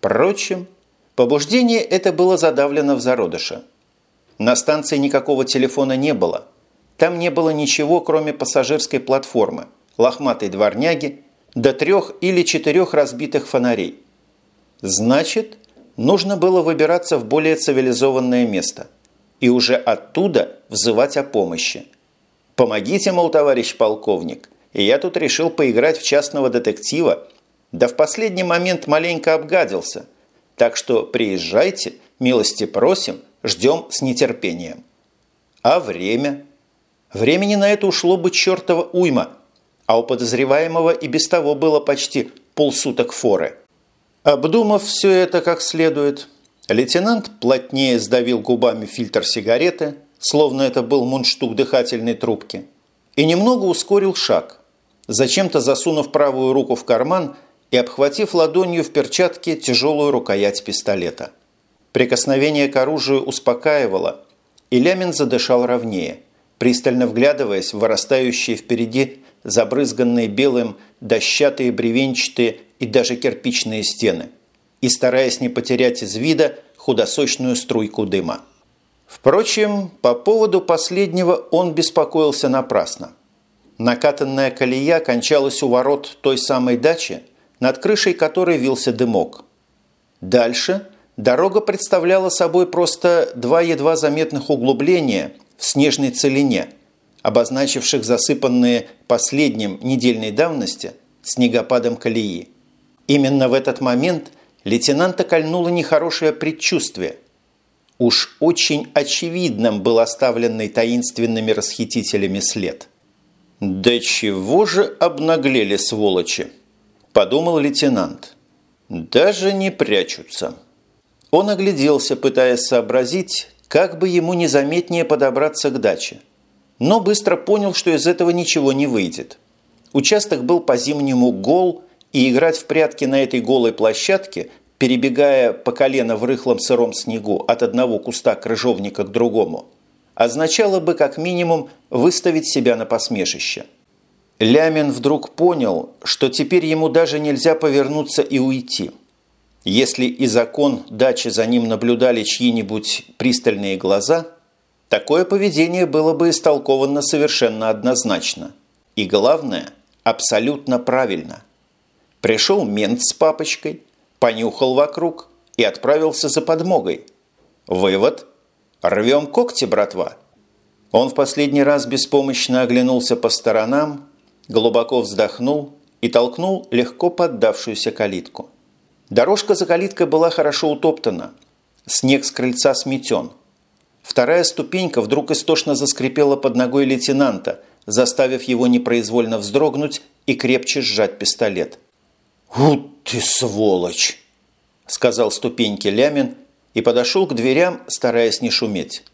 Впрочем, побуждение это было задавлено в зародыше. На станции никакого телефона не было. Там не было ничего, кроме пассажирской платформы, лохматой дворняги, до трех или четырех разбитых фонарей. Значит, нужно было выбираться в более цивилизованное место и уже оттуда взывать о помощи. «Помогите, мол, товарищ полковник, и я тут решил поиграть в частного детектива, да в последний момент маленько обгадился, так что приезжайте, милости просим, ждем с нетерпением». А время? Времени на это ушло бы чертова уйма, а у подозреваемого и без того было почти полсуток форы. Обдумав все это как следует, лейтенант плотнее сдавил губами фильтр сигареты, словно это был мундштук дыхательной трубки, и немного ускорил шаг, зачем-то засунув правую руку в карман и обхватив ладонью в перчатке тяжелую рукоять пистолета. Прикосновение к оружию успокаивало, и Лямин задышал ровнее, пристально вглядываясь в вырастающие впереди забрызганные белым дощатые бревенчатые и даже кирпичные стены, и стараясь не потерять из вида худосочную струйку дыма. Впрочем, по поводу последнего он беспокоился напрасно. Накатанная колея кончалась у ворот той самой дачи, над крышей которой вился дымок. Дальше дорога представляла собой просто два едва заметных углубления в снежной целине, обозначивших засыпанные последним недельной давности снегопадом колеи. Именно в этот момент лейтенанта кольнуло нехорошее предчувствие. Уж очень очевидным был оставленный таинственными расхитителями след. «Да чего же обнаглели сволочи!» – подумал лейтенант. «Даже не прячутся». Он огляделся, пытаясь сообразить, как бы ему незаметнее подобраться к даче. Но быстро понял, что из этого ничего не выйдет. Участок был по-зимнему гол и играть в прятки на этой голой площадке, перебегая по колено в рыхлом сыром снегу от одного куста крыжовника к другому, означало бы как минимум выставить себя на посмешище. Лямин вдруг понял, что теперь ему даже нельзя повернуться и уйти. Если и закон дачи за ним наблюдали чьи-нибудь пристальные глаза, такое поведение было бы истолковано совершенно однозначно. И главное, абсолютно правильно – Пришел мент с папочкой, понюхал вокруг и отправился за подмогой. Вывод – рвем когти, братва. Он в последний раз беспомощно оглянулся по сторонам, глубоко вздохнул и толкнул легко поддавшуюся калитку. Дорожка за калиткой была хорошо утоптана, снег с крыльца сметен. Вторая ступенька вдруг истошно заскрипела под ногой лейтенанта, заставив его непроизвольно вздрогнуть и крепче сжать пистолет – «У ты сволочь!» – сказал ступеньки Лямин и подошел к дверям, стараясь не шуметь.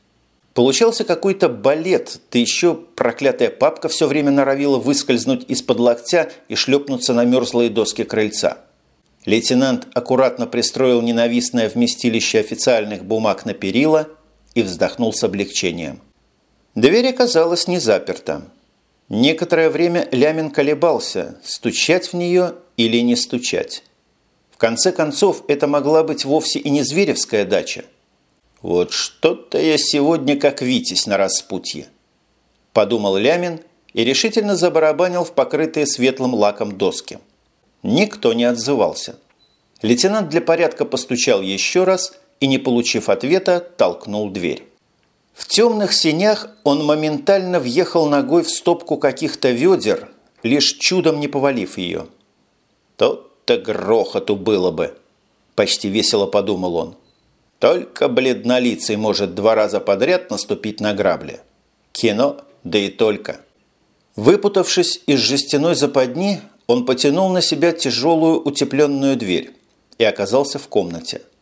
Получался какой-то балет, да еще проклятая папка все время норовила выскользнуть из-под локтя и шлепнуться на мерзлые доски крыльца. Лейтенант аккуратно пристроил ненавистное вместилище официальных бумаг на перила и вздохнул с облегчением. Дверь оказалась не заперта. Некоторое время Лямин колебался, стучать в нее или не стучать. В конце концов, это могла быть вовсе и не Зверевская дача. «Вот что-то я сегодня как Витязь на распутье», – подумал Лямин и решительно забарабанил в покрытые светлым лаком доски. Никто не отзывался. Лейтенант для порядка постучал еще раз и, не получив ответа, толкнул дверь. В темных синях он моментально въехал ногой в стопку каких-то ведер, лишь чудом не повалив ее. «Тот-то грохоту было бы!» – почти весело подумал он. «Только бледнолицый может два раза подряд наступить на грабли. Кино, да и только». Выпутавшись из жестяной западни, он потянул на себя тяжелую утепленную дверь и оказался в комнате –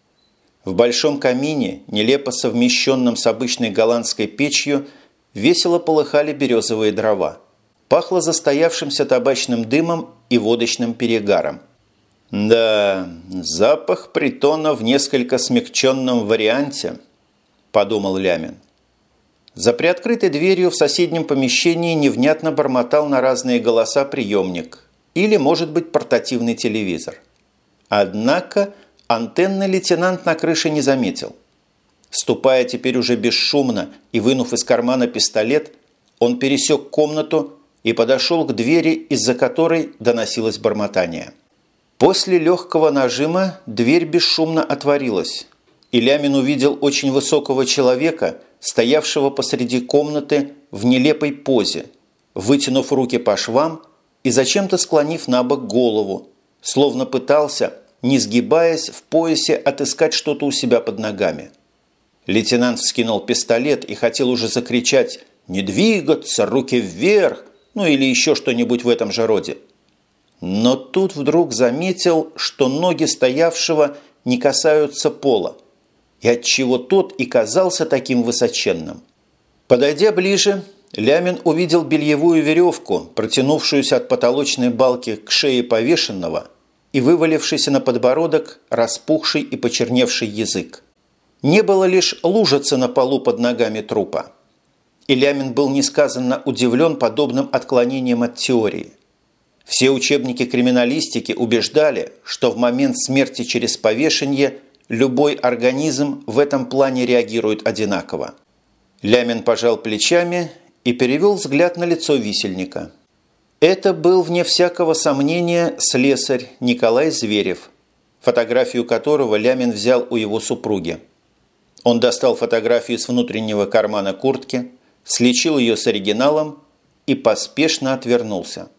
в большом камине, нелепо совмещенном с обычной голландской печью, весело полыхали березовые дрова. Пахло застоявшимся табачным дымом и водочным перегаром. «Да, запах притона в несколько смягченном варианте», – подумал Лямин. За приоткрытой дверью в соседнем помещении невнятно бормотал на разные голоса приемник или, может быть, портативный телевизор. Однако Антенны лейтенант на крыше не заметил. Ступая теперь уже бесшумно и вынув из кармана пистолет, он пересек комнату и подошел к двери, из-за которой доносилось бормотание. После легкого нажима дверь бесшумно отворилась, и Лямин увидел очень высокого человека, стоявшего посреди комнаты в нелепой позе, вытянув руки по швам и зачем-то склонив на бок голову, словно пытался, не сгибаясь в поясе, отыскать что-то у себя под ногами. Лейтенант вскинул пистолет и хотел уже закричать «Не двигаться! Руки вверх!» ну или еще что-нибудь в этом же роде. Но тут вдруг заметил, что ноги стоявшего не касаются пола, и отчего тот и казался таким высоченным. Подойдя ближе, Лямин увидел бельевую веревку, протянувшуюся от потолочной балки к шее повешенного и вывалившийся на подбородок распухший и почерневший язык. Не было лишь лужицы на полу под ногами трупа. И Лямин был несказанно удивлен подобным отклонением от теории. Все учебники криминалистики убеждали, что в момент смерти через повешение любой организм в этом плане реагирует одинаково. Лямин пожал плечами и перевел взгляд на лицо висельника. Это был, вне всякого сомнения, слесарь Николай Зверев, фотографию которого Лямин взял у его супруги. Он достал фотографию с внутреннего кармана куртки, слечил ее с оригиналом и поспешно отвернулся –